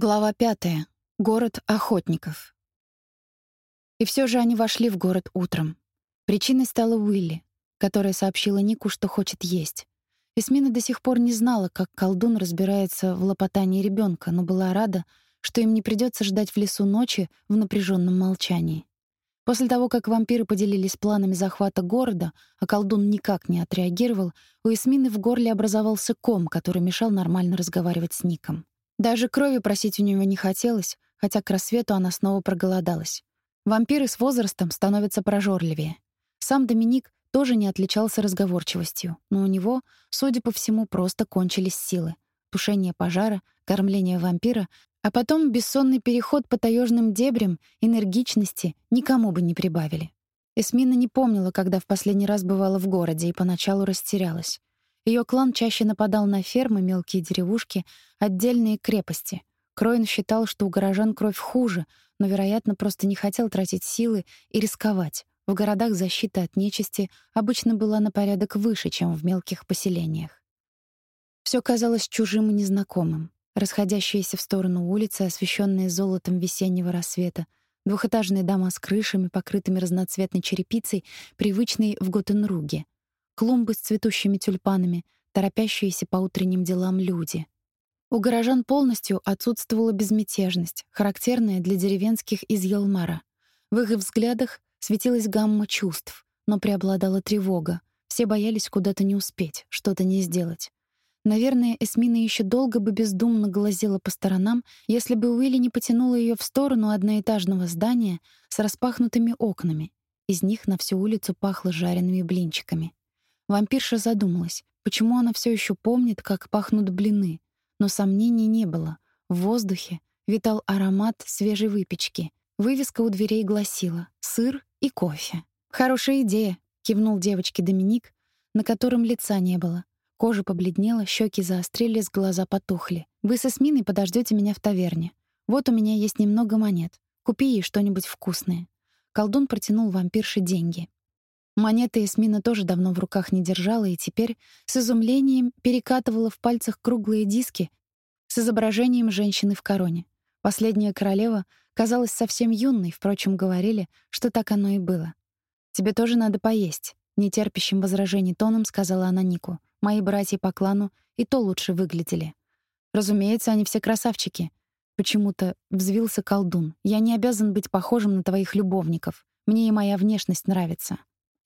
Глава пятая. Город охотников. И все же они вошли в город утром. Причиной стала Уилли, которая сообщила Нику, что хочет есть. Эсмина до сих пор не знала, как колдун разбирается в лопотании ребенка, но была рада, что им не придется ждать в лесу ночи в напряженном молчании. После того, как вампиры поделились планами захвата города, а колдун никак не отреагировал, у Эсмины в горле образовался ком, который мешал нормально разговаривать с Ником. Даже крови просить у него не хотелось, хотя к рассвету она снова проголодалась. Вампиры с возрастом становятся прожорливее. Сам Доминик тоже не отличался разговорчивостью, но у него, судя по всему, просто кончились силы. Тушение пожара, кормление вампира, а потом бессонный переход по таежным дебрям, энергичности никому бы не прибавили. Эсмина не помнила, когда в последний раз бывала в городе, и поначалу растерялась. Ее клан чаще нападал на фермы, мелкие деревушки, отдельные крепости. Кроин считал, что у горожан кровь хуже, но, вероятно, просто не хотел тратить силы и рисковать. В городах защита от нечисти обычно была на порядок выше, чем в мелких поселениях. Все казалось чужим и незнакомым. Расходящиеся в сторону улицы, освещенные золотом весеннего рассвета, двухэтажные дома с крышами, покрытыми разноцветной черепицей, привычные в Готенруге — клумбы с цветущими тюльпанами, торопящиеся по утренним делам люди. У горожан полностью отсутствовала безмятежность, характерная для деревенских из Елмара. В их взглядах светилась гамма чувств, но преобладала тревога. Все боялись куда-то не успеть, что-то не сделать. Наверное, Эсмина еще долго бы бездумно глазела по сторонам, если бы Уилли не потянула ее в сторону одноэтажного здания с распахнутыми окнами. Из них на всю улицу пахло жареными блинчиками. Вампирша задумалась, почему она все еще помнит, как пахнут блины, но сомнений не было. В воздухе витал аромат свежей выпечки. Вывеска у дверей гласила «Сыр и кофе». «Хорошая идея», — кивнул девочке Доминик, на котором лица не было. Кожа побледнела, щеки заострились, глаза потухли. «Вы с Эсминой подождете меня в таверне. Вот у меня есть немного монет. Купи ей что-нибудь вкусное». Колдун протянул вампирше деньги. Монеты Эсмина тоже давно в руках не держала и теперь с изумлением перекатывала в пальцах круглые диски с изображением женщины в короне. Последняя королева казалась совсем юной, впрочем, говорили, что так оно и было. «Тебе тоже надо поесть», — нетерпящим возражений тоном сказала она Нику. «Мои братья по клану и то лучше выглядели». «Разумеется, они все красавчики». Почему-то взвился колдун. «Я не обязан быть похожим на твоих любовников. Мне и моя внешность нравится».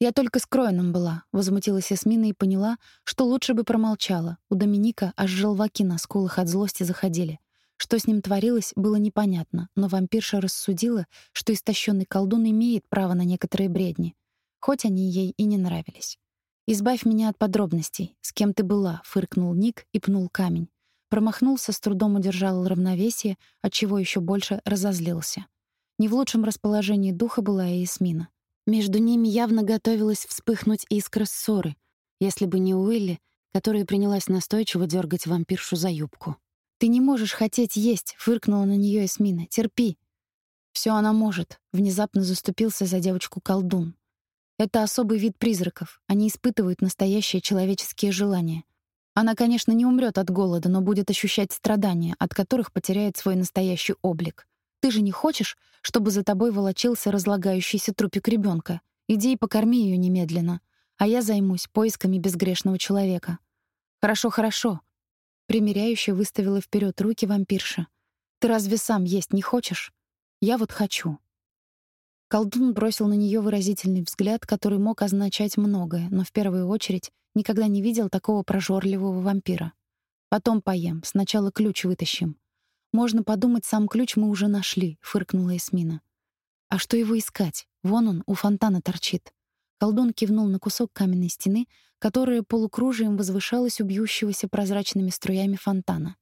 «Я только с Кроином была», — возмутилась Эсмина и поняла, что лучше бы промолчала. У Доминика аж желваки на скулах от злости заходили. Что с ним творилось, было непонятно, но вампирша рассудила, что истощенный колдун имеет право на некоторые бредни, хоть они ей и не нравились. «Избавь меня от подробностей. С кем ты была?» — фыркнул Ник и пнул камень. Промахнулся, с трудом удержал равновесие, отчего еще больше разозлился. Не в лучшем расположении духа была и Эсмина. Между ними явно готовилась вспыхнуть искра ссоры, если бы не Уилли, которая принялась настойчиво дергать вампиршу за юбку. «Ты не можешь хотеть есть», — фыркнула на нее Эсмина. «Терпи». Все она может», — внезапно заступился за девочку колдун. «Это особый вид призраков. Они испытывают настоящие человеческие желания. Она, конечно, не умрет от голода, но будет ощущать страдания, от которых потеряет свой настоящий облик. Ты же не хочешь, чтобы за тобой волочился разлагающийся трупик ребенка? Иди и покорми ее немедленно, а я займусь поисками безгрешного человека. Хорошо, хорошо. Примеряюще выставила вперед руки вампирша. Ты разве сам есть не хочешь? Я вот хочу. Колдун бросил на нее выразительный взгляд, который мог означать многое, но в первую очередь никогда не видел такого прожорливого вампира. Потом поем, сначала ключ вытащим. «Можно подумать, сам ключ мы уже нашли», — фыркнула Эсмина. «А что его искать? Вон он, у фонтана торчит». Колдун кивнул на кусок каменной стены, которая полукружием возвышалась у бьющегося прозрачными струями фонтана.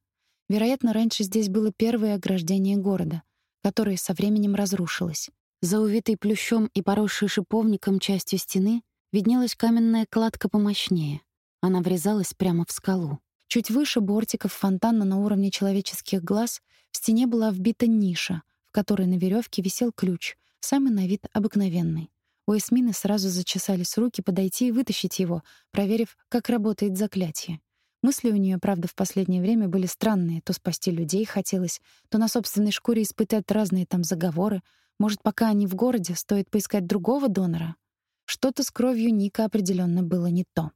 Вероятно, раньше здесь было первое ограждение города, которое со временем разрушилось. За увитой плющом и поросшей шиповником частью стены виднелась каменная кладка помощнее. Она врезалась прямо в скалу. Чуть выше бортиков фонтана на уровне человеческих глаз в стене была вбита ниша, в которой на веревке висел ключ, самый на вид обыкновенный. У Эсмины сразу зачесались руки подойти и вытащить его, проверив, как работает заклятие. Мысли у нее, правда, в последнее время были странные. То спасти людей хотелось, то на собственной шкуре испытать разные там заговоры. Может, пока они в городе, стоит поискать другого донора? Что-то с кровью Ника определенно было не то.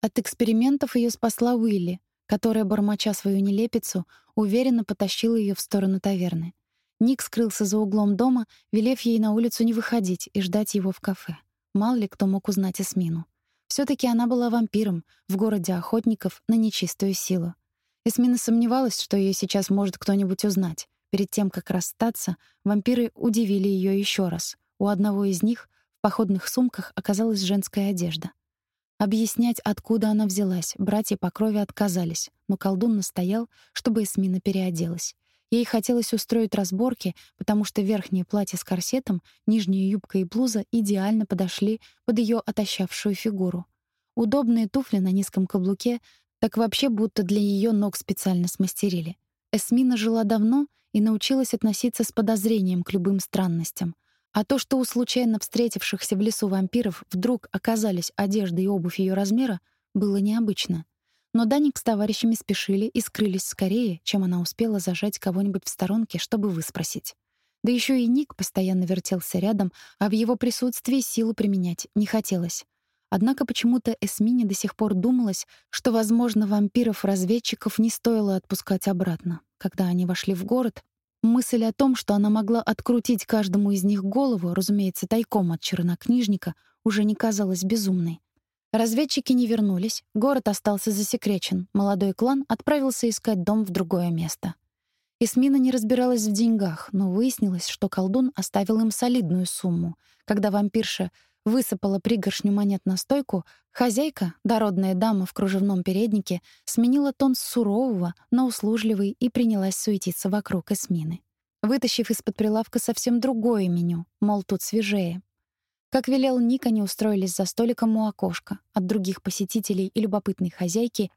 От экспериментов ее спасла Уилли, которая, бормоча свою нелепицу, уверенно потащила ее в сторону таверны. Ник скрылся за углом дома, велев ей на улицу не выходить и ждать его в кафе. Мало ли кто мог узнать Эсмину. все таки она была вампиром в городе охотников на нечистую силу. Эсмина сомневалась, что ее сейчас может кто-нибудь узнать. Перед тем, как расстаться, вампиры удивили ее еще раз. У одного из них в походных сумках оказалась женская одежда. Объяснять, откуда она взялась, братья по крови отказались, но колдун настоял, чтобы Эсмина переоделась. Ей хотелось устроить разборки, потому что верхнее платье с корсетом, нижняя юбка и блуза идеально подошли под ее отощавшую фигуру. Удобные туфли на низком каблуке так вообще будто для ее ног специально смастерили. Эсмина жила давно и научилась относиться с подозрением к любым странностям. А то, что у случайно встретившихся в лесу вампиров вдруг оказались одежда и обувь ее размера, было необычно. Но Даник с товарищами спешили и скрылись скорее, чем она успела зажать кого-нибудь в сторонке, чтобы выспросить. Да еще и Ник постоянно вертелся рядом, а в его присутствии силу применять не хотелось. Однако почему-то Эсмине до сих пор думалось, что, возможно, вампиров-разведчиков не стоило отпускать обратно. Когда они вошли в город, мысль о том, что она могла открутить каждому из них голову, разумеется, тайком от чернокнижника, уже не казалась безумной. Разведчики не вернулись, город остался засекречен, молодой клан отправился искать дом в другое место. Исмина не разбиралась в деньгах, но выяснилось, что колдун оставил им солидную сумму. Когда вампирша высыпала пригоршню монет на стойку, хозяйка, дородная дама в кружевном переднике, сменила тон с сурового на услужливый и принялась суетиться вокруг Эсмины. Вытащив из-под прилавка совсем другое меню, мол, тут свежее, как велел Ник, они устроились за столиком у окошка. От других посетителей и любопытной хозяйки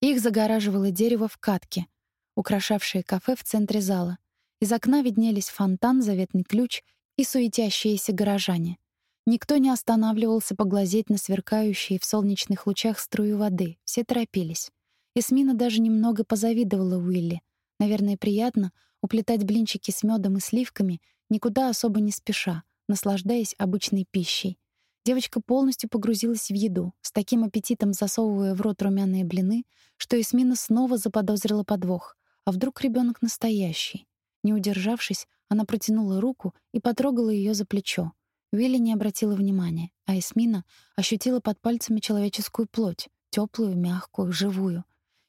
их загораживало дерево в катке, украшавшее кафе в центре зала. Из окна виднелись фонтан, заветный ключ и суетящиеся горожане. Никто не останавливался поглазеть на сверкающие в солнечных лучах струи воды. Все торопились. Эсмина даже немного позавидовала Уилли. Наверное, приятно уплетать блинчики с медом и сливками, никуда особо не спеша — наслаждаясь обычной пищей. Девочка полностью погрузилась в еду, с таким аппетитом засовывая в рот румяные блины, что Эсмина снова заподозрила подвох. А вдруг ребенок настоящий? Не удержавшись, она протянула руку и потрогала ее за плечо. Вилли не обратила внимания, а Эсмина ощутила под пальцами человеческую плоть, теплую, мягкую, живую.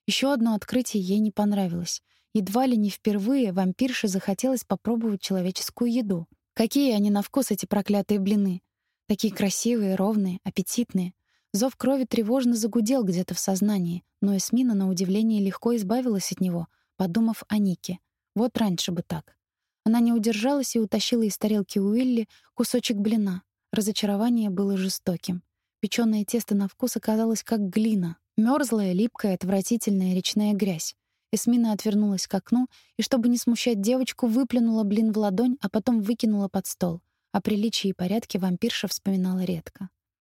Еще одно открытие ей не понравилось. Едва ли не впервые вампирше захотелось попробовать человеческую еду. Какие они на вкус, эти проклятые блины. Такие красивые, ровные, аппетитные. Зов крови тревожно загудел где-то в сознании, но Эсмина, на удивление, легко избавилась от него, подумав о Нике. Вот раньше бы так. Она не удержалась и утащила из тарелки Уилли кусочек блина. Разочарование было жестоким. Печёное тесто на вкус оказалось как глина, мёрзлая, липкая, отвратительная речная грязь. Эсмина отвернулась к окну и, чтобы не смущать девочку, выплюнула блин в ладонь, а потом выкинула под стол. О приличии и порядке вампирша вспоминала редко.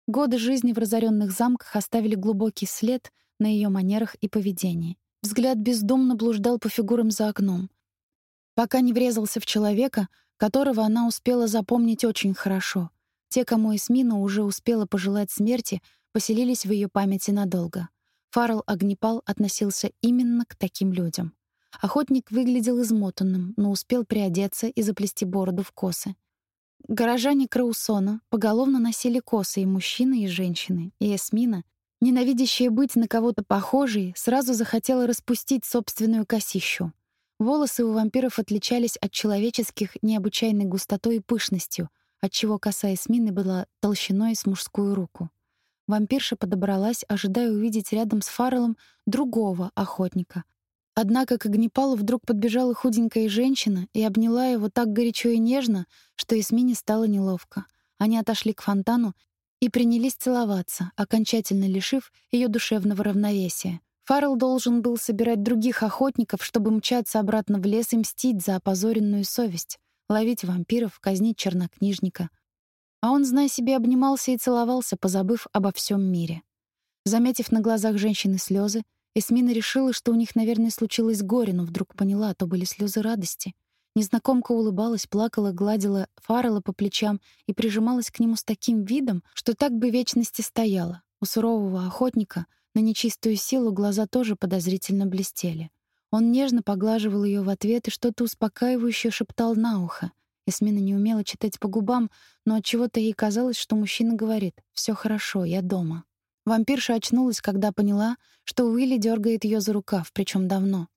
Годы жизни в разоренных замках оставили глубокий след на ее манерах и поведении. Взгляд бездумно блуждал по фигурам за окном, пока не врезался в человека, которого она успела запомнить очень хорошо. Те, кому Эсмина уже успела пожелать смерти, поселились в ее памяти надолго. Фаррелл Огнепал относился именно к таким людям. Охотник выглядел измотанным, но успел приодеться и заплести бороду в косы. Горожане Краусона поголовно носили косы и мужчины, и женщины, и Эсмина, ненавидящая быть на кого-то похожей, сразу захотела распустить собственную косищу. Волосы у вампиров отличались от человеческих необычайной густотой и пышностью, отчего коса Эсмины была толщиной с мужскую руку. Вампирша подобралась, ожидая увидеть рядом с Фарреллом другого охотника. Однако к огнепалу вдруг подбежала худенькая женщина и обняла его так горячо и нежно, что Эсмине стало неловко. Они отошли к фонтану и принялись целоваться, окончательно лишив ее душевного равновесия. Фаррелл должен был собирать других охотников, чтобы мчаться обратно в лес и мстить за опозоренную совесть, ловить вампиров, казнить чернокнижника. А он, зная себе, обнимался и целовался, позабыв обо всем мире. Заметив на глазах женщины слезы, Эсмина решила, что у них, наверное, случилось горе, но вдруг поняла, то были слезы радости. Незнакомка улыбалась, плакала, гладила Фаррелла по плечам и прижималась к нему с таким видом, что так бы вечности стояла. У сурового охотника на нечистую силу глаза тоже подозрительно блестели. Он нежно поглаживал ее в ответ и что-то успокаивающее шептал на ухо. Эсмина не умела читать по губам, но от чего то ей казалось, что мужчина говорит «Все хорошо, я дома». Вампирша очнулась, когда поняла, что Уилли дергает ее за рукав, причем давно.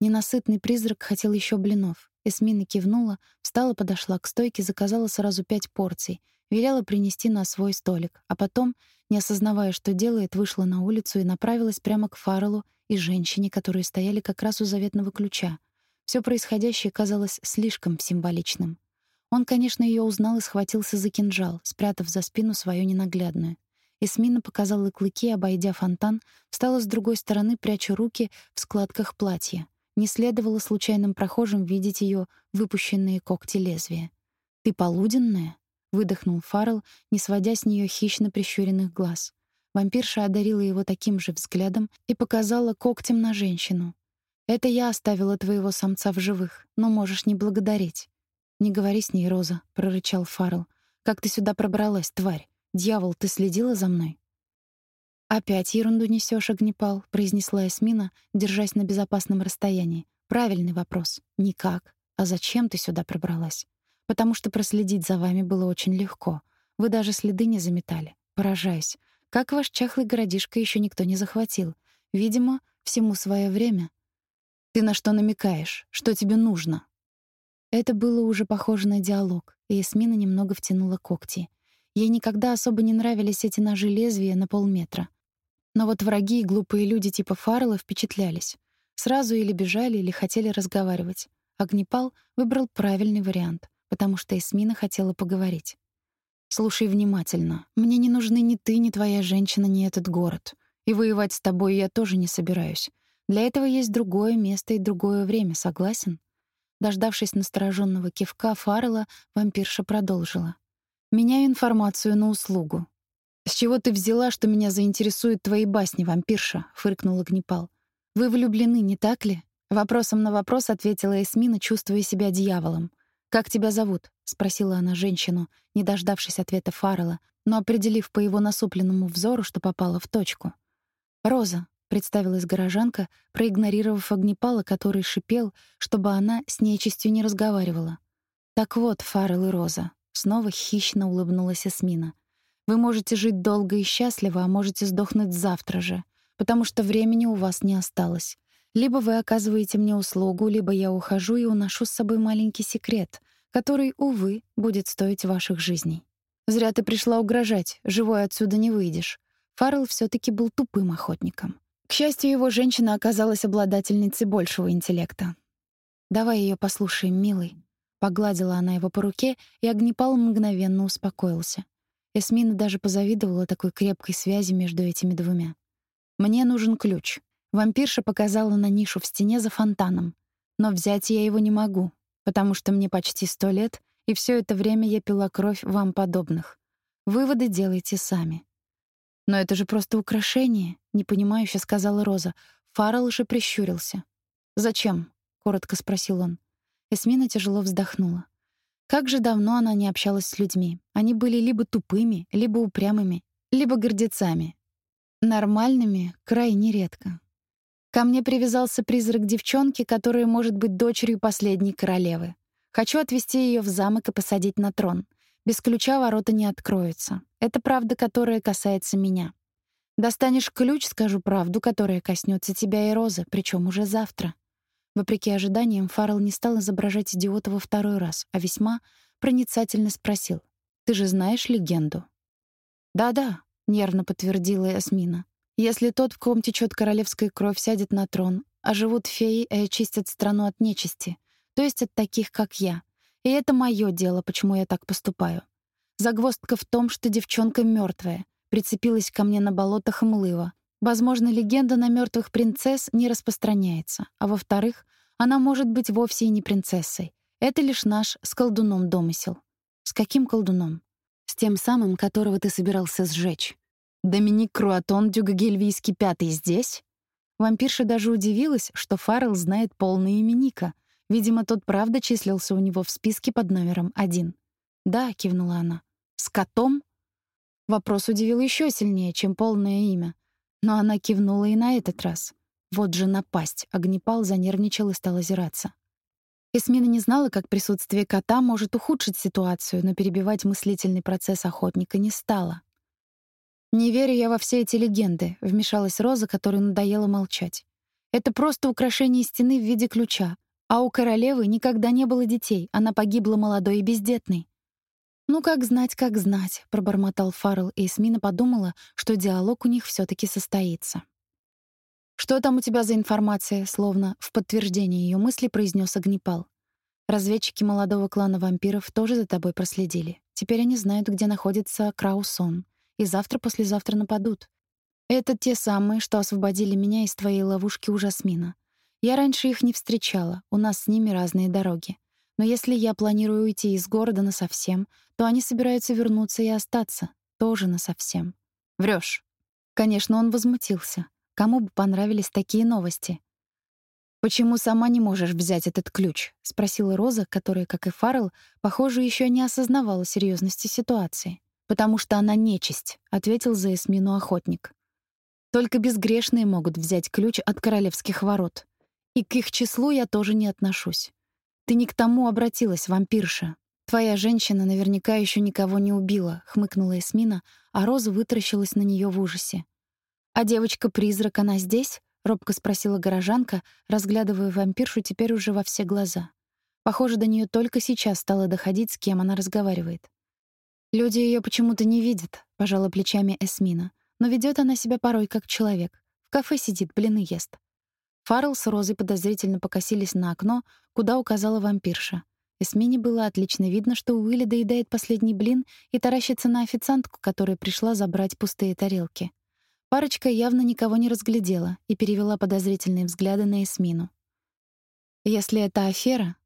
Ненасытный призрак хотел еще блинов. Эсмина кивнула, встала, подошла к стойке, заказала сразу пять порций, велела принести на свой столик, а потом, не осознавая, что делает, вышла на улицу и направилась прямо к Фарреллу и женщине, которые стояли как раз у заветного ключа. Все происходящее казалось слишком символичным. Он, конечно, ее узнал и схватился за кинжал, спрятав за спину свою ненаглядную. Эсмина показала клыки, обойдя фонтан, встала с другой стороны, пряча руки в складках платья. Не следовало случайным прохожим видеть ее выпущенные когти лезвия. «Ты полуденная?» — выдохнул Фаррелл, не сводя с нее хищно прищуренных глаз. Вампирша одарила его таким же взглядом и показала когтем на женщину. «Это я оставила твоего самца в живых, но можешь не благодарить». «Не говори с ней, Роза», — прорычал Фаррелл. «Как ты сюда пробралась, тварь? Дьявол, ты следила за мной?» «Опять ерунду несешь, огнепал», — произнесла Эсмина, держась на безопасном расстоянии. «Правильный вопрос. Никак. А зачем ты сюда пробралась?» «Потому что проследить за вами было очень легко. Вы даже следы не заметали. Поражаюсь. Как ваш чахлый городишко еще никто не захватил. Видимо, всему свое время». «Ты на что намекаешь? Что тебе нужно?» Это было уже похоже на диалог, и Эсмина немного втянула когти. Ей никогда особо не нравились эти ножи лезвия на полметра. Но вот враги и глупые люди типа Фаррелла впечатлялись. Сразу или бежали, или хотели разговаривать. Огнепал выбрал правильный вариант, потому что Эсмина хотела поговорить. «Слушай внимательно. Мне не нужны ни ты, ни твоя женщина, ни этот город. И воевать с тобой я тоже не собираюсь. Для этого есть другое место и другое время, согласен?» Дождавшись настороженного кивка Фаррелла, вампирша продолжила. «Меняю информацию на услугу». «С чего ты взяла, что меня заинтересуют твои басни, вампирша?» — фыркнул Огнепал. «Вы влюблены, не так ли?» Вопросом на вопрос ответила Эсмина, чувствуя себя дьяволом. «Как тебя зовут?» — спросила она женщину, не дождавшись ответа Фаррелла, но определив по его насупленному взору, что попала в точку. «Роза», представилась горожанка, проигнорировав огнепала, который шипел, чтобы она с нечистью не разговаривала. Так вот, Фаррелл и Роза, снова хищно улыбнулась Эсмина. Вы можете жить долго и счастливо, а можете сдохнуть завтра же, потому что времени у вас не осталось. Либо вы оказываете мне услугу, либо я ухожу и уношу с собой маленький секрет, который, увы, будет стоить ваших жизней. Зря ты пришла угрожать, живой отсюда не выйдешь. Фаррелл все таки был тупым охотником. К счастью, его женщина оказалась обладательницей большего интеллекта. «Давай ее послушаем, милый». Погладила она его по руке, и огнепал мгновенно успокоился. Эсмина даже позавидовала такой крепкой связи между этими двумя. «Мне нужен ключ». Вампирша показала на нишу в стене за фонтаном. «Но взять я его не могу, потому что мне почти сто лет, и все это время я пила кровь вам подобных. Выводы делайте сами. «Но это же просто украшение», — непонимающе сказала Роза. Фаррелл же прищурился. «Зачем?» — коротко спросил он. Эсмина тяжело вздохнула. Как же давно она не общалась с людьми. Они были либо тупыми, либо упрямыми, либо гордецами. Нормальными крайне редко. Ко мне привязался призрак девчонки, которая может быть дочерью последней королевы. Хочу отвезти ее в замок и посадить на трон. Без ключа ворота не откроются. Это правда, которая касается меня. Достанешь ключ, скажу правду, которая коснется тебя и Розы, причем уже завтра. Вопреки ожиданиям, Фаррелл не стал изображать идиота во второй раз, а весьма проницательно спросил. «Ты же знаешь легенду?» «Да-да», — нервно подтвердила Ясмина. «Если тот, в ком течет королевская кровь, сядет на трон, а живут феи и очистят страну от нечисти, то есть от таких, как я, и это мое дело, почему я так поступаю. Загвоздка в том, что девчонка мертвая, прицепилась ко мне на болотах Млыва. Возможно, легенда на мертвых принцесс не распространяется. А во-вторых, она может быть вовсе и не принцессой. Это лишь наш с колдуном домысел. С каким колдуном? С тем самым, которого ты собирался сжечь. Доминик Круатон Дюгагельвийский пятый здесь? Вампирша даже удивилась, что Фаррелл знает полное имя Ника. Видимо, тот правда числился у него в списке под номером один. «Да», — кивнула она. «С котом?» Вопрос удивил еще сильнее, чем полное имя. Но она кивнула и на этот раз. Вот же напасть. Огнепал занервничал и стал озираться. Эсмина не знала, как присутствие кота может ухудшить ситуацию, но перебивать мыслительный процесс охотника не стала. «Не верю я во все эти легенды», — вмешалась Роза, которой надоело молчать. «Это просто украшение стены в виде ключа. А у королевы никогда не было детей, она погибла молодой и бездетной». «Ну, как знать, как знать», — пробормотал Фаррелл, и Эсмина подумала, что диалог у них все таки состоится. «Что там у тебя за информация?» — словно в подтверждение ее мысли произнес Огнепал. «Разведчики молодого клана вампиров тоже за тобой проследили. Теперь они знают, где находится Краусон и завтра-послезавтра нападут. Это те самые, что освободили меня из твоей ловушки у Жасмина. Я раньше их не встречала, у нас с ними разные дороги. Но если я планирую уйти из города насовсем, то они собираются вернуться и остаться, тоже насовсем. Врешь. Конечно, он возмутился. Кому бы понравились такие новости? «Почему сама не можешь взять этот ключ?» — спросила Роза, которая, как и Фаррелл, похоже, еще не осознавала серьезности ситуации. «Потому что она нечисть», — ответил за Эсмину охотник. «Только безгрешные могут взять ключ от королевских ворот. И к их числу я тоже не отношусь. Ты не к тому обратилась, вампирша. Твоя женщина наверняка еще никого не убила», — хмыкнула Эсмина, а Роза вытаращилась на нее в ужасе. «А девочка-призрак, она здесь?» — робко спросила горожанка, разглядывая вампиршу теперь уже во все глаза. Похоже, до нее только сейчас стало доходить, с кем она разговаривает. Люди ее почему-то не видят, пожала плечами Эсмина. Но ведет она себя порой как человек. В кафе сидит, блины ест. Фаррелл с Розой подозрительно покосились на окно, куда указала вампирша. Эсмине было отлично видно, что Уилли доедает последний блин и таращится на официантку, которая пришла забрать пустые тарелки. Парочка явно никого не разглядела и перевела подозрительные взгляды на Эсмину. «Если это афера,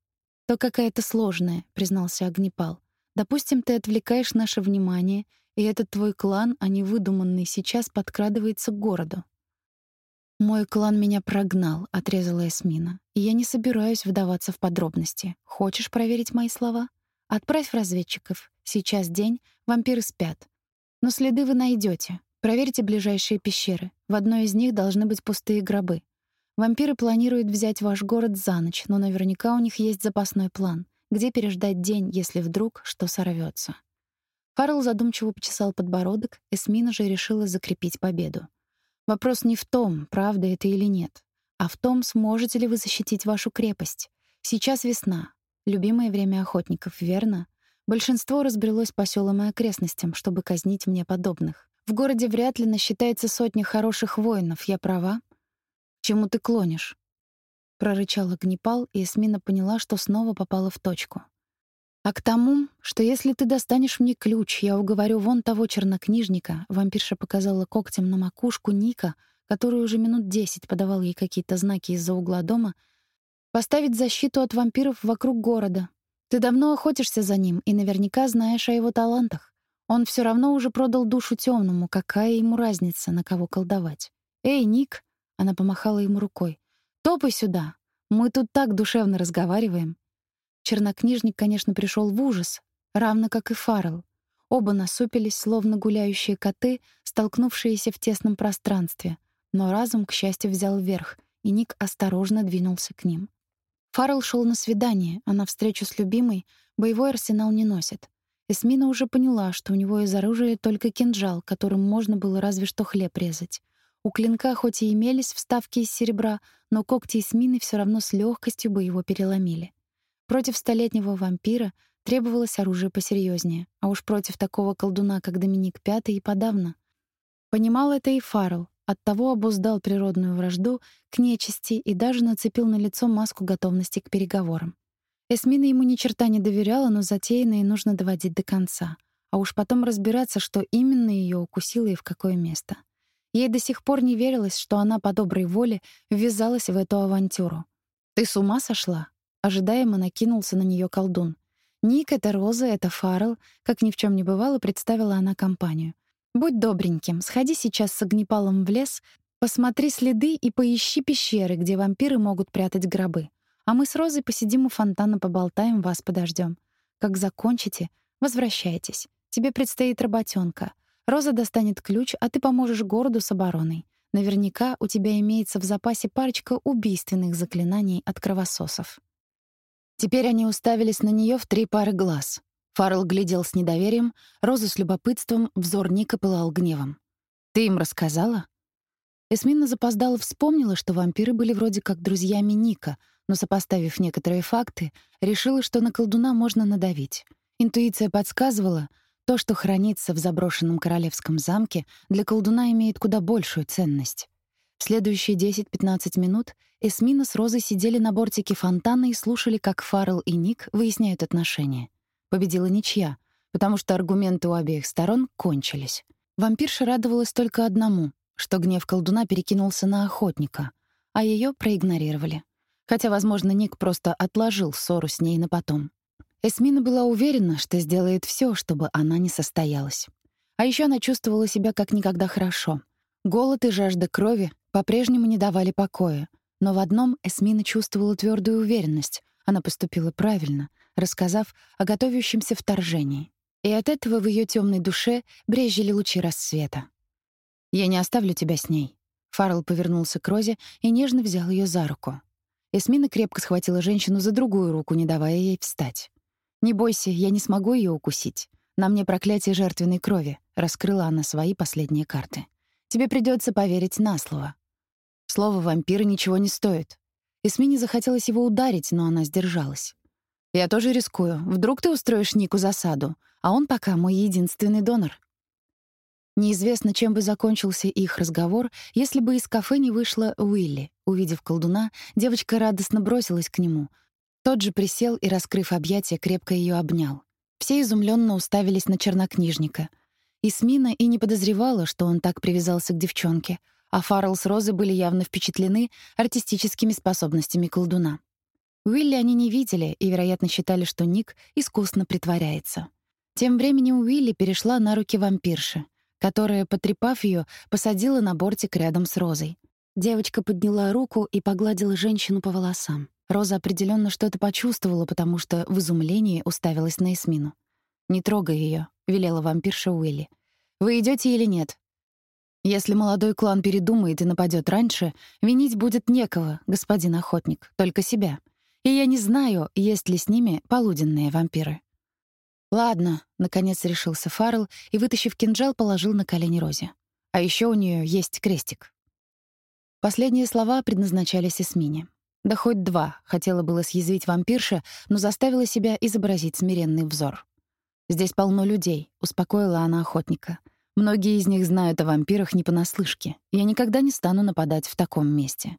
то какая-то сложная», — признался Огнепал. Допустим, ты отвлекаешь наше внимание, и этот твой клан, а не выдуманный сейчас, подкрадывается к городу. «Мой клан меня прогнал», — отрезала Эсмина. «И я не собираюсь вдаваться в подробности. Хочешь проверить мои слова? Отправь разведчиков. Сейчас день, вампиры спят. Но следы вы найдете. Проверьте ближайшие пещеры. В одной из них должны быть пустые гробы. Вампиры планируют взять ваш город за ночь, но наверняка у них есть запасной план где переждать день, если вдруг что сорвется. Фаррелл задумчиво почесал подбородок, Эсмина же решила закрепить победу. Вопрос не в том, правда это или нет, а в том, сможете ли вы защитить вашу крепость. Сейчас весна, любимое время охотников, верно? Большинство разбрелось по селам и окрестностям, чтобы казнить мне подобных. В городе вряд ли насчитается сотня хороших воинов, я права? К чему ты клонишь? Прорычал огнепал, и Эсмина поняла, что снова попала в точку. А к тому, что если ты достанешь мне ключ, я уговорю вон того чернокнижника, вампирша показала когтем на макушку Ника, который уже минут десять подавал ей какие-то знаки из-за угла дома, поставить защиту от вампиров вокруг города. Ты давно охотишься за ним и наверняка знаешь о его талантах. Он все равно уже продал душу темному, какая ему разница, на кого колдовать. Эй, Ник, она помахала ему рукой. Топай сюда. Мы тут так душевно разговариваем. Чернокнижник, конечно, пришел в ужас, равно как и Фаррелл. Оба насупились, словно гуляющие коты, столкнувшиеся в тесном пространстве. Но разум, к счастью, взял верх, и Ник осторожно двинулся к ним. Фаррелл шел на свидание, а на встречу с любимой боевой арсенал не носит. Эсмина уже поняла, что у него из оружия только кинжал, которым можно было разве что хлеб резать. У клинка хоть и имелись вставки из серебра, но когти и смины все равно с легкостью бы его переломили. Против столетнего вампира требовалось оружие посерьезнее, а уж против такого колдуна, как Доминик Пятый, и подавно. Понимал это и Фаррелл, оттого обуздал природную вражду к нечисти и даже нацепил на лицо маску готовности к переговорам. Эсмина ему ни черта не доверяла, но затеянное нужно доводить до конца, а уж потом разбираться, что именно ее укусило и в какое место. Ей до сих пор не верилось, что она по доброй воле ввязалась в эту авантюру. «Ты с ума сошла?» Ожидаемо накинулся на нее колдун. «Ник — это Роза, это Фаррелл», как ни в чем не бывало, представила она компанию. «Будь добреньким, сходи сейчас с огнепалом в лес, Посмотри следы и поищи пещеры, где вампиры могут прятать гробы. А мы с Розой посидим у фонтана, поболтаем, вас подождем. Как закончите, возвращайтесь. Тебе предстоит работенка. Роза достанет ключ, а ты поможешь городу с обороной. Наверняка у тебя имеется в запасе парочка убийственных заклинаний от кровососов. Теперь они уставились на нее в три пары глаз. Фаррелл глядел с недоверием, Роза с любопытством, взор Ника пылал гневом. «Ты им рассказала?» Эсмина запоздала вспомнила, что вампиры были вроде как друзьями Ника, но, сопоставив некоторые факты, решила, что на колдуна можно надавить. Интуиция подсказывала, то, что хранится в заброшенном королевском замке, для колдуна имеет куда большую ценность. В следующие 10-15 минут Эсмина с Розой сидели на бортике фонтана и слушали, как Фаррелл и Ник выясняют отношения. Победила ничья, потому что аргументы у обеих сторон кончились. Вампирша радовалась только одному, что гнев колдуна перекинулся на охотника, а ее проигнорировали. Хотя, возможно, Ник просто отложил ссору с ней на потом. Эсмина была уверена, что сделает все, чтобы она не состоялась. А еще она чувствовала себя как никогда хорошо. Голод и жажда крови по-прежнему не давали покоя, но в одном Эсмина чувствовала твердую уверенность. Она поступила правильно, рассказав о готовящемся вторжении. И от этого в ее темной душе брезжили лучи рассвета. «Я не оставлю тебя с ней». Фаррелл повернулся к Розе и нежно взял ее за руку. Эсмина крепко схватила женщину за другую руку, не давая ей встать. «Не бойся, я не смогу ее укусить. На мне проклятие жертвенной крови», — раскрыла она свои последние карты. «Тебе придется поверить на слово». Слово вампира ничего не стоит. Эсмине захотелось его ударить, но она сдержалась. «Я тоже рискую. Вдруг ты устроишь Нику засаду, а он пока мой единственный донор». Неизвестно, чем бы закончился их разговор, если бы из кафе не вышла Уилли. Увидев колдуна, девочка радостно бросилась к нему, тот же присел и, раскрыв объятия, крепко ее обнял. Все изумленно уставились на чернокнижника. Исмина и не подозревала, что он так привязался к девчонке, а Фаррелл с Розой были явно впечатлены артистическими способностями колдуна. Уилли они не видели и, вероятно, считали, что Ник искусно притворяется. Тем временем Уилли перешла на руки вампирши, которая, потрепав ее, посадила на бортик рядом с Розой. Девочка подняла руку и погладила женщину по волосам. Роза определенно что-то почувствовала, потому что в изумлении уставилась на Эсмину. «Не трогай ее, велела вампирша Уилли. «Вы идете или нет?» «Если молодой клан передумает и нападет раньше, винить будет некого, господин охотник, только себя. И я не знаю, есть ли с ними полуденные вампиры». «Ладно», — наконец решился Фаррелл и, вытащив кинжал, положил на колени Розе. «А еще у нее есть крестик». Последние слова предназначались Эсмине. Да хоть два, хотела было съязвить вампирша, но заставила себя изобразить смиренный взор. «Здесь полно людей», — успокоила она охотника. «Многие из них знают о вампирах не понаслышке. Я никогда не стану нападать в таком месте».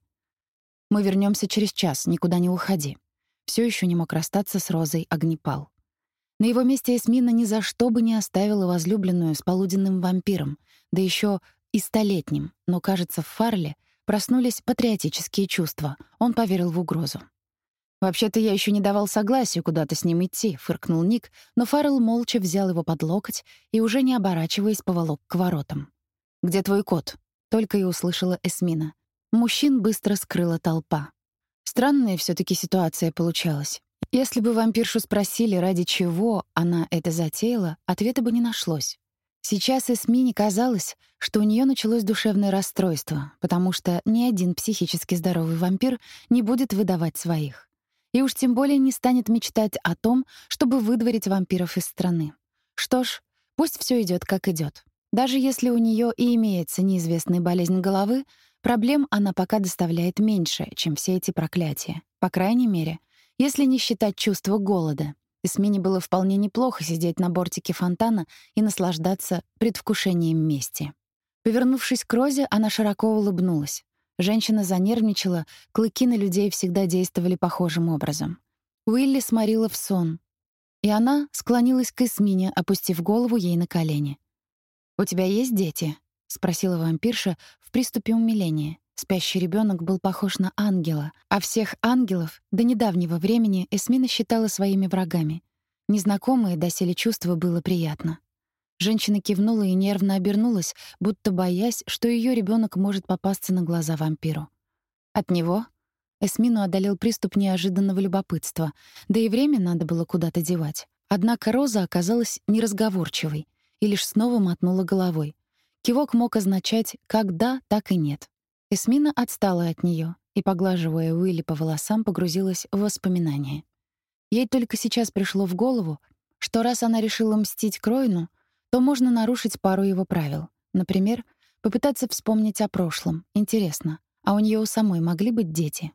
«Мы вернемся через час, никуда не уходи». Все еще не мог расстаться с Розой Огнепал. На его месте Эсмина ни за что бы не оставила возлюбленную с полуденным вампиром, да еще и столетним, но, кажется, в Фарле — Проснулись патриотические чувства. Он поверил в угрозу. «Вообще-то я еще не давал согласия куда-то с ним идти», — фыркнул Ник, но Фаррелл молча взял его под локоть и, уже не оборачиваясь, поволок к воротам. «Где твой кот?» — только и услышала Эсмина. Мужчин быстро скрыла толпа. Странная все таки ситуация получалась. Если бы вампиршу спросили, ради чего она это затеяла, ответа бы не нашлось. Сейчас Эсмине казалось, что у нее началось душевное расстройство, потому что ни один психически здоровый вампир не будет выдавать своих. И уж тем более не станет мечтать о том, чтобы выдворить вампиров из страны. Что ж, пусть все идет как идет. Даже если у нее и имеется неизвестная болезнь головы, проблем она пока доставляет меньше, чем все эти проклятия. По крайней мере, если не считать чувство голода, Эсмине было вполне неплохо сидеть на бортике фонтана и наслаждаться предвкушением мести. Повернувшись к Розе, она широко улыбнулась. Женщина занервничала, клыки на людей всегда действовали похожим образом. Уилли сморила в сон, и она склонилась к Эсмине, опустив голову ей на колени. «У тебя есть дети?» — спросила вампирша в приступе умиления. Спящий ребенок был похож на ангела, а всех ангелов до недавнего времени Эсмина считала своими врагами. Незнакомое доселе чувство было приятно. Женщина кивнула и нервно обернулась, будто боясь, что ее ребенок может попасться на глаза вампиру. От него Эсмину одолел приступ неожиданного любопытства, да и время надо было куда-то девать. Однако Роза оказалась неразговорчивой и лишь снова мотнула головой. Кивок мог означать как да, так и нет. Эсмина отстала от нее и, поглаживая Уилли по волосам, погрузилась в воспоминания. Ей только сейчас пришло в голову, что раз она решила мстить Кройну, то можно нарушить пару его правил. Например, попытаться вспомнить о прошлом. Интересно, а у нее у самой могли быть дети?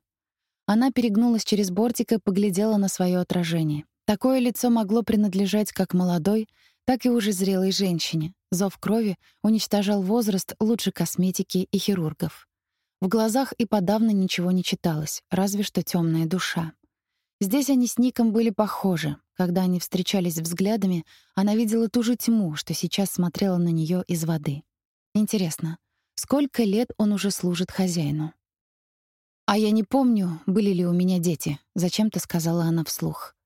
Она перегнулась через бортик и поглядела на свое отражение. Такое лицо могло принадлежать как молодой, так и уже зрелой женщине. Зов крови уничтожал возраст лучше косметики и хирургов. В глазах и подавно ничего не читалось, разве что темная душа. Здесь они с Ником были похожи. Когда они встречались взглядами, она видела ту же тьму, что сейчас смотрела на нее из воды. Интересно, сколько лет он уже служит хозяину? «А я не помню, были ли у меня дети», — зачем-то сказала она вслух.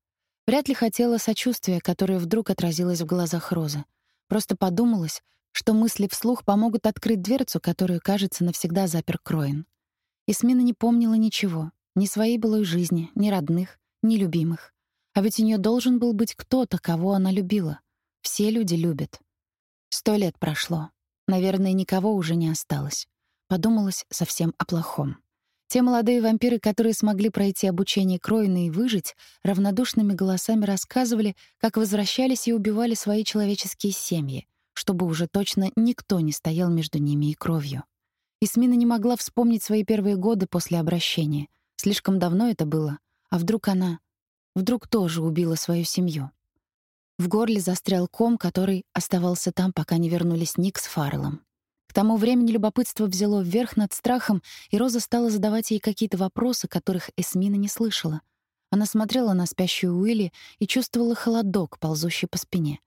Вряд ли хотела сочувствия, которое вдруг отразилось в глазах Розы. Просто подумалось, что мысли вслух помогут открыть дверцу, которую, кажется, навсегда запер Кроин. Исмина не помнила ничего, ни своей былой жизни, ни родных, нелюбимых. А ведь у нее должен был быть кто-то, кого она любила. Все люди любят. Сто лет прошло. Наверное, никого уже не осталось. Подумалось совсем о плохом. Те молодые вампиры, которые смогли пройти обучение Кроина и выжить, равнодушными голосами рассказывали, как возвращались и убивали свои человеческие семьи, чтобы уже точно никто не стоял между ними и кровью. Исмина не могла вспомнить свои первые годы после обращения. Слишком давно это было — а вдруг она... Вдруг тоже убила свою семью? В горле застрял ком, который оставался там, пока не вернулись Ник с Фарреллом. К тому времени любопытство взяло вверх над страхом, и Роза стала задавать ей какие-то вопросы, которых Эсмина не слышала. Она смотрела на спящую Уилли и чувствовала холодок, ползущий по спине.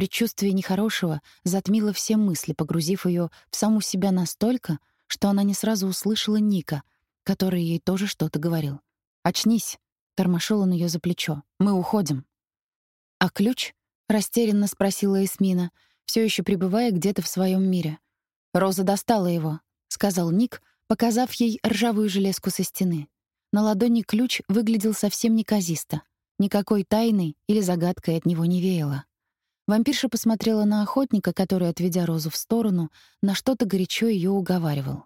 Предчувствие нехорошего затмило все мысли, погрузив ее в саму себя настолько, что она не сразу услышала Ника, который ей тоже что-то говорил. «Очнись!» Тормошил он ее за плечо. «Мы уходим». «А ключ?» — растерянно спросила Эсмина, все еще пребывая где-то в своем мире. «Роза достала его», — сказал Ник, показав ей ржавую железку со стены. На ладони ключ выглядел совсем неказисто. Никакой тайны или загадкой от него не веяло. Вампирша посмотрела на охотника, который, отведя Розу в сторону, на что-то горячо ее уговаривал.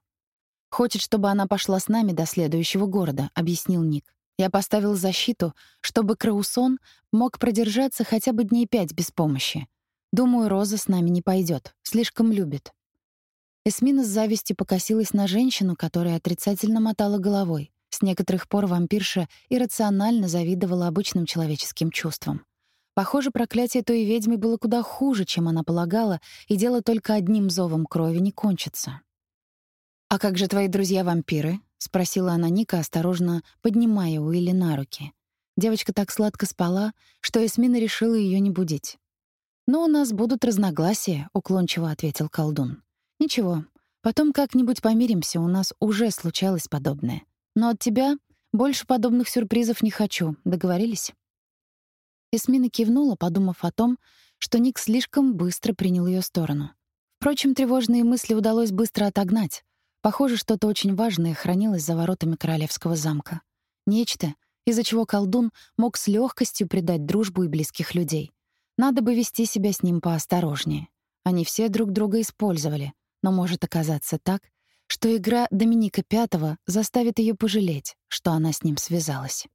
«Хочет, чтобы она пошла с нами до следующего города», — объяснил Ник. Я поставил защиту, чтобы Краусон мог продержаться хотя бы дней пять без помощи. Думаю, Роза с нами не пойдет, слишком любит. Эсмина с завистью покосилась на женщину, которая отрицательно мотала головой. С некоторых пор вампирша иррационально завидовала обычным человеческим чувствам. Похоже, проклятие той ведьмы было куда хуже, чем она полагала, и дело только одним зовом крови не кончится. «А как же твои друзья-вампиры?» — спросила она Ника, осторожно поднимая Уилли на руки. Девочка так сладко спала, что Эсмина решила ее не будить. «Но у нас будут разногласия», — уклончиво ответил колдун. «Ничего, потом как-нибудь помиримся, у нас уже случалось подобное. Но от тебя больше подобных сюрпризов не хочу. Договорились?» Эсмина кивнула, подумав о том, что Ник слишком быстро принял ее сторону. Впрочем, тревожные мысли удалось быстро отогнать. Похоже, что-то очень важное хранилось за воротами королевского замка. Нечто, из-за чего колдун мог с легкостью предать дружбу и близких людей. Надо бы вести себя с ним поосторожнее. Они все друг друга использовали, но может оказаться так, что игра Доминика Пятого заставит ее пожалеть, что она с ним связалась.